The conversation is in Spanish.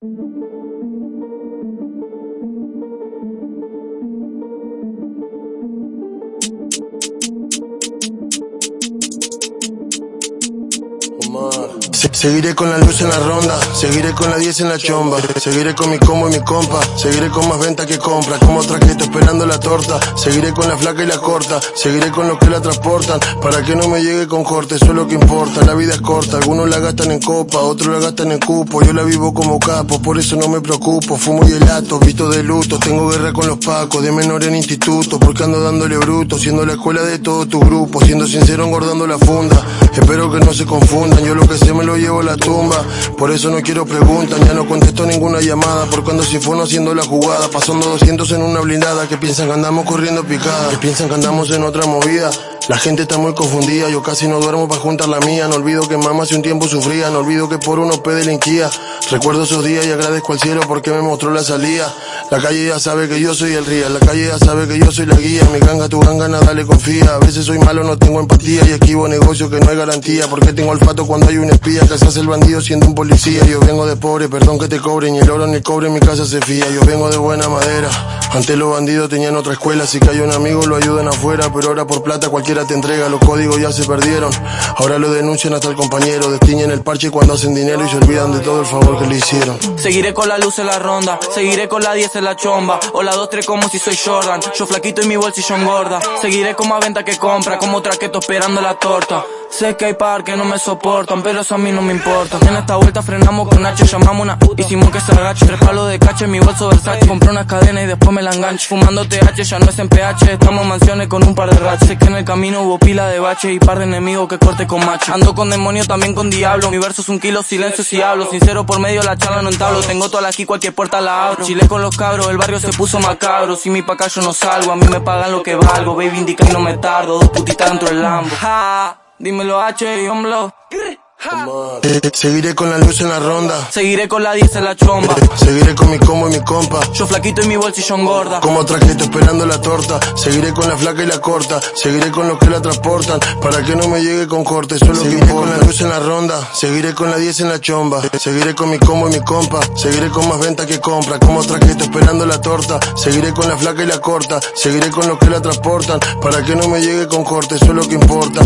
Música Se- seguiré con la luz en la ronda, seguiré con la 10 en la chomba, seguiré con mi combo y mi compa, seguiré con más venta que compra, como traqueto esperando la torta, seguiré con la flaca y la corta, seguiré con los que la transportan, para que no me llegue con corte, eso es lo que importa, la vida es corta, algunos la gastan en copa, otros la gastan en cupo, yo la vivo como capo, por eso no me preocupo, fumo y helato, visto de luto, tengo guerra con los pacos, de menor en instituto, porque ando dándole bruto, siendo la escuela de todo tu grupo, siendo sincero engordando la funda, espero que no se confundan, yo lo que sé me lo llevo a la tumba, por eso no quiero preguntas, ya no contesto ninguna llamada, por cuando si fue no haciendo la jugada, pasando 200 en una blindada, que piensan que andamos corriendo picada, que piensan que andamos en otra movida, la gente está muy confundida, yo casi no duermo para juntar la mía, no olvido que mamá hace un tiempo sufría, no olvido que por uno P delinquía, recuerdo esos días y agradezco al cielo porque me mostró la salida, la calle ya sabe que yo soy el ría, la calle ya sabe que yo soy la guía, mi ganga, tu ganga, nada le confía, a veces soy malo, no tengo empatía y esquivo negocio que no hay garantía, porque tengo olfato cuando hay un espía que hace el bandido siendo un policía, yo vengo de pobre, perdón que te cobren, y el oro ni el cobre en mi casa se fía, yo vengo de buena madera, antes los bandidos tenían otra escuela, si hay un amigo lo ayudan afuera, pero ahora por plata cualquiera te entrega, los códigos ya se perdieron, ahora lo denuncian hasta el compañero, destiñen el parche cuando hacen dinero y se olvidan de todo el favor que le hicieron. Seguiré con la luz en la ronda, seguiré con la 10 en la chomba, o la 2-3 como si soy Jordan, yo flaquito y mi bolsillo engorda, seguiré con más venta que compra, como traqueto esperando la torta. Sé que hay par que no me soportan, pero eso a mí no me importa. En esta vuelta frenamos con H, llamamos una hicimos que se agache. Tres palos de cache, mi bolso Versace. Compré unas cadenas y después me la engancho. Fumando TH, ya no es en PH. Estamos en mansiones con un par de rachas. Sé que en el camino hubo pila de bache y par de enemigos que corte con macho. Ando con demonios, también con diablo. Mi verso es un kilo, silencio si hablo. Sincero por medio, la charla no entablo. Tengo toda la aquí, cualquier puerta la abro. Chile con los cabros, el barrio se puso macabro. Si mi pa' acá yo no salgo, a mí me pagan lo que valgo. Baby indica y no me tardo. Dos putitas dentro del Lambo. Dímelo H y homblo. Eh, seguiré con la luz en la ronda, Seguiré con la 10 en la chomba. seguiré con mi combo y mi compa, Yo flaquito y mi bolsillo engorda. Como traqueto esperando la torta, seguiré con la flaca y la corta, seguiré con los que la transportan, para que no me llegue con corte, solo seguiré con la luz en la ronda, seguiré con la 10 en la chomba, seguiré con mi combo y mi compa, seguiré con más venta que compra, como traqueto esperando la torta, seguiré con la flaca y la corta, seguiré con los que la transportan, para que no me llegue con corte, eso es lo que importa.